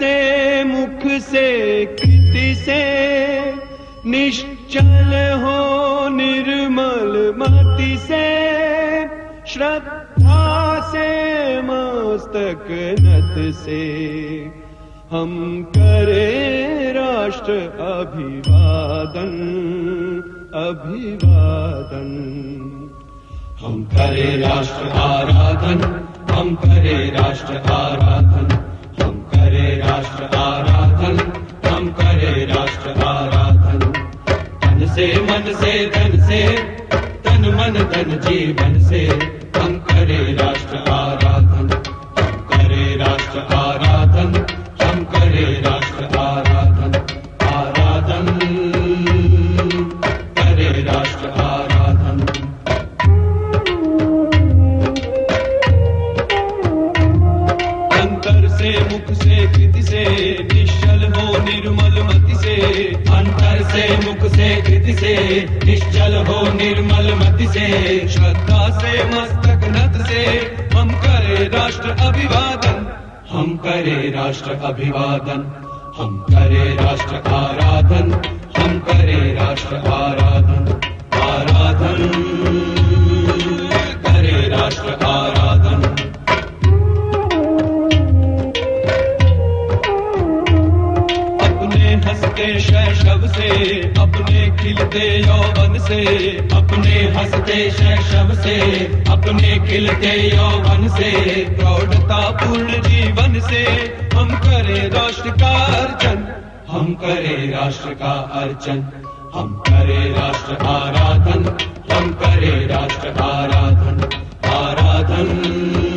से मुख से कृति से निश्चल हो निर्मल मति से श्रद्धा से मस्तक नत से। हम करे राष्ट्र अभिवादन अभिवादन। हम करे राष्ट्र आराधन हम करे राष्ट्र आराधन से, धन से, तन मन, धन जीवन से। हम करे राष्ट्र आराधन, हम करे राष्ट्र आराधन, हम करे राष्ट्र आराधन। आराधन, करे राष्ट्र आराधन। अंतर से, मुख से, कृति से, निश्चल हो, निर्मल मति से। से, मुख से कृति से, निश्चल हो, निर्मल मत से। श्रद्धा से, मस्तक, नत से, हम करे राष्ट्र अभिवादन। हम करे राष्ट्र अभिवादन। हम करे राष्ट्र आराधन। हम करे राष्ट्र आराधन। हँसते शैशव से, अपने खिलते यौवन से, अपने हँसते शैशव से, अपने खिलते यौवन से। प्रौढ़ता पूर्ण जीवन से हम करे राष्ट्र का अर्चन, हम करे राष्ट्र का अर्चन, हम करे राष्ट्र आराधन, हम करे राष्ट्र आराधन आराधन।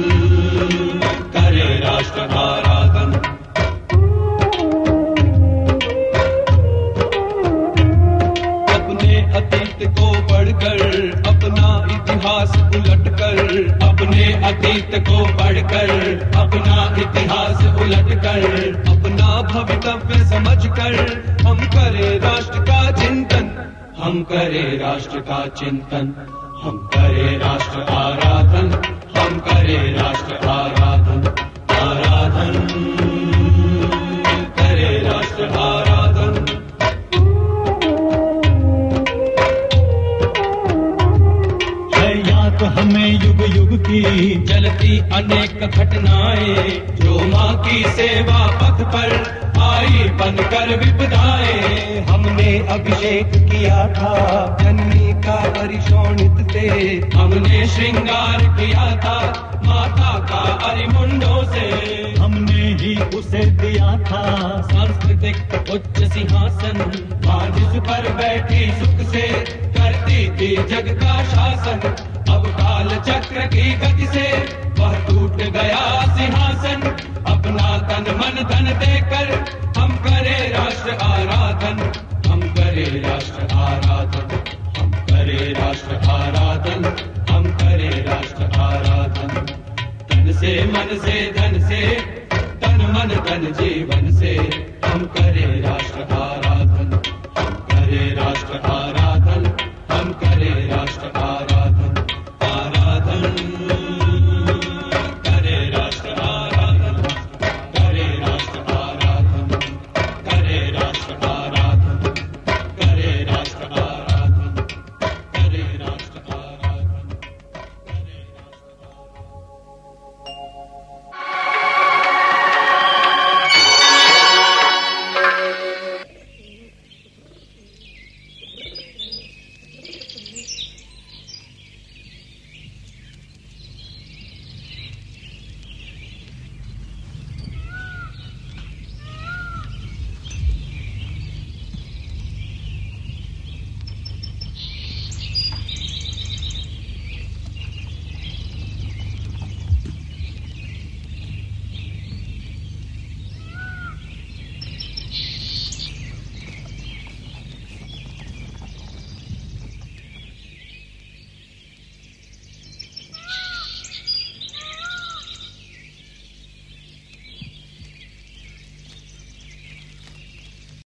अतीत को पढ़कर, अपना इतिहास उलट कर, अपने अतीत को पढ़कर, अपना इतिहास उलट कर, अपना भवितव्य समझकर, हम करें राष्ट्र का चिंतन, हम करें राष्ट्र का चिंतन, हम करें राष्ट्र चलती अनेक घटनाएँ, जो माँ की सेवा पथ पर आई बनकर विपदाएँ। हमने अभिषेक किया था, जननी का परिशोणित से हमने श्रृंगार किया था, माता का अरिमुंडों से। हमने ही उसे दिया था, सांस्कृतिक उच्च सिंहासन। जिस पर बैठी सुख से करती थी जग का शासन। अब काल चक्र की गति से गया सिंहासन, अपना तन मन धन देकर हम करे राष्ट्र आराधन, हम करे राष्ट्र आराधन, हम करे राष्ट्र आराधन, हम करे राष्ट्र आराधन। तन से मन से, धन से, तन मन, धन जीवन से, हम करे राष्ट्र